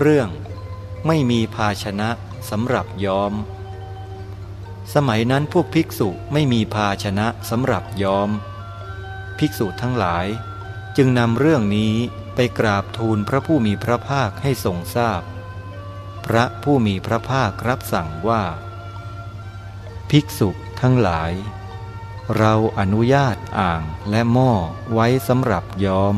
เรื่องไม่มีภาชนะสำหรับย้อม สมัยนั้นพวกภิกษุไม่มีภาชนะสำหรับย้อม ภิกษุทั้งหลาย จึงนำเรื่องนี้ไปกราบทูลพระผู้มีพระภาคให้ทรงทราบพพระผู้มีพระภาครับสั่งว่า ภิกษุทั้งหลาย เราอนุญาตอ่างและหม้อไว้สำหรับย้อม